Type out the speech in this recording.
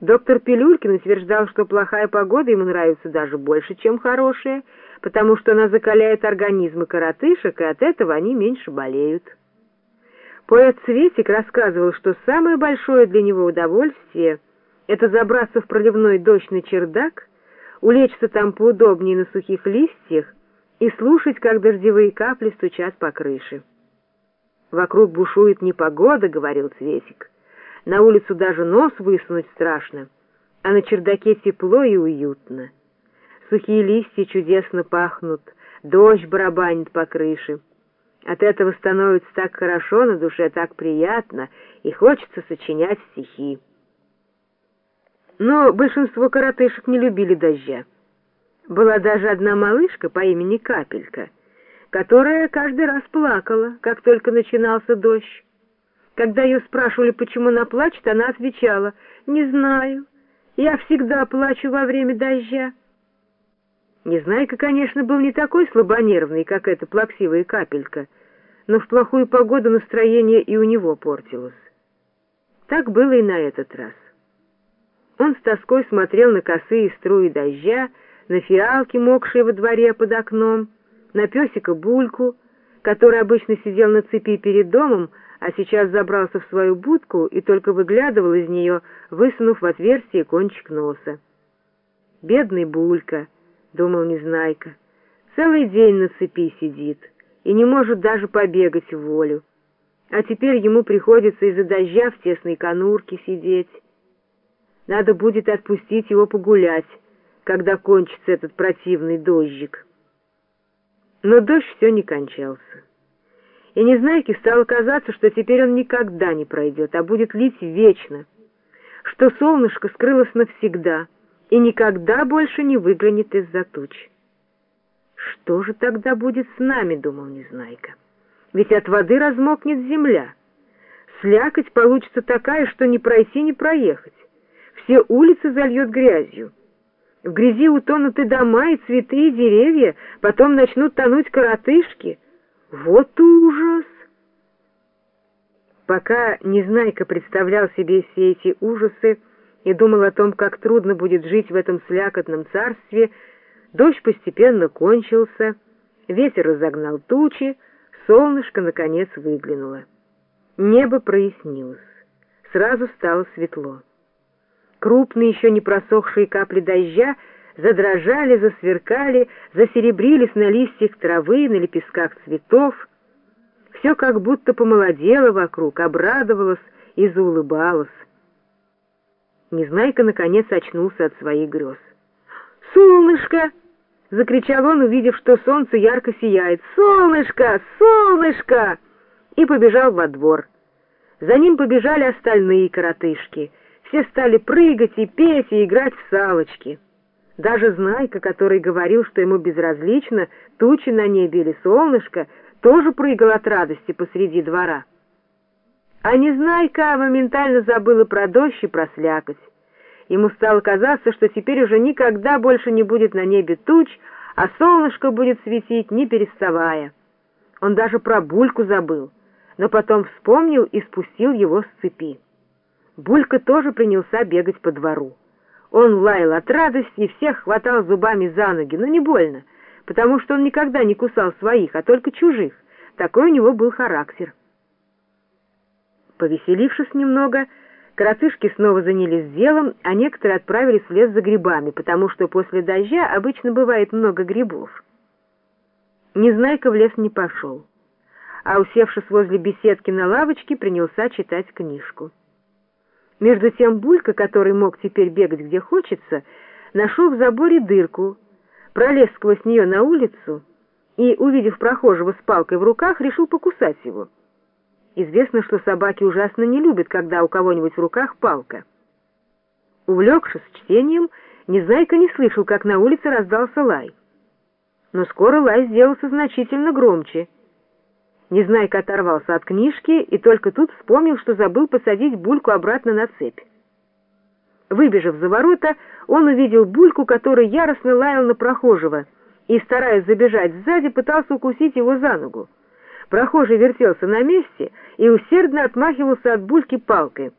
Доктор Пилюлькин утверждал, что плохая погода ему нравится даже больше, чем хорошая, потому что она закаляет организмы коротышек, и от этого они меньше болеют. Поэт Светик рассказывал, что самое большое для него удовольствие — это забраться в проливной дождь на чердак, улечься там поудобнее на сухих листьях и слушать, как дождевые капли стучат по крыше. «Вокруг бушует непогода», — говорил Цветик. На улицу даже нос высунуть страшно, а на чердаке тепло и уютно. Сухие листья чудесно пахнут, дождь барабанит по крыше. От этого становится так хорошо на душе, так приятно, и хочется сочинять стихи. Но большинство коротышек не любили дождя. Была даже одна малышка по имени Капелька, которая каждый раз плакала, как только начинался дождь. Когда ее спрашивали, почему она плачет, она отвечала, «Не знаю, я всегда плачу во время дождя». Незнайка, конечно, был не такой слабонервный, как эта плаксивая капелька, но в плохую погоду настроение и у него портилось. Так было и на этот раз. Он с тоской смотрел на косые струи дождя, на фиалки, мокшие во дворе под окном, на песика Бульку, который обычно сидел на цепи перед домом, а сейчас забрался в свою будку и только выглядывал из нее, высунув в отверстие кончик носа. «Бедный Булька», — думал Незнайка, — «целый день на цепи сидит и не может даже побегать в волю. А теперь ему приходится из-за дождя в тесной конурке сидеть. Надо будет отпустить его погулять, когда кончится этот противный дождик». Но дождь все не кончался и Незнайке стало казаться, что теперь он никогда не пройдет, а будет лить вечно, что солнышко скрылось навсегда и никогда больше не выглянет из-за туч. «Что же тогда будет с нами?» — думал Незнайка. «Ведь от воды размокнет земля. Слякоть получится такая, что не пройти, не проехать. Все улицы зальет грязью. В грязи утонут и дома, и цветы, и деревья, потом начнут тонуть коротышки — вот ужас! Пока Незнайка представлял себе все эти ужасы и думал о том, как трудно будет жить в этом слякотном царстве, дождь постепенно кончился, ветер разогнал тучи, солнышко, наконец, выглянуло. Небо прояснилось. Сразу стало светло. Крупные, еще не просохшие капли дождя — задрожали, засверкали, засеребрились на листьях травы, на лепестках цветов. Все как будто помолодело вокруг, обрадовалось и заулыбалось. Незнайка, наконец, очнулся от своих грез. «Солнышко!» — закричал он, увидев, что солнце ярко сияет. «Солнышко! Солнышко!» И побежал во двор. За ним побежали остальные коротышки. Все стали прыгать и петь, и играть в салочки. Даже Знайка, который говорил, что ему безразлично, тучи на небе или солнышко, тоже прыгал от радости посреди двора. А Незнайка моментально забыла про дождь и про слякоть. Ему стало казаться, что теперь уже никогда больше не будет на небе туч, а солнышко будет светить, не переставая. Он даже про Бульку забыл, но потом вспомнил и спустил его с цепи. Булька тоже принялся бегать по двору. Он лаял от радости и всех хватал зубами за ноги, но не больно, потому что он никогда не кусал своих, а только чужих. Такой у него был характер. Повеселившись немного, коротышки снова занялись делом, а некоторые отправились в лес за грибами, потому что после дождя обычно бывает много грибов. Незнайка в лес не пошел, а, усевшись возле беседки на лавочке, принялся читать книжку. Между тем Булька, который мог теперь бегать где хочется, нашел в заборе дырку, пролез сквозь нее на улицу и, увидев прохожего с палкой в руках, решил покусать его. Известно, что собаки ужасно не любят, когда у кого-нибудь в руках палка. Увлекшись чтением, Незнайка не слышал, как на улице раздался лай. Но скоро лай сделался значительно громче — Незнайка оторвался от книжки и только тут вспомнил, что забыл посадить Бульку обратно на цепь. Выбежав за ворота, он увидел Бульку, который яростно лаял на прохожего и, стараясь забежать сзади, пытался укусить его за ногу. Прохожий вертелся на месте и усердно отмахивался от Бульки палкой.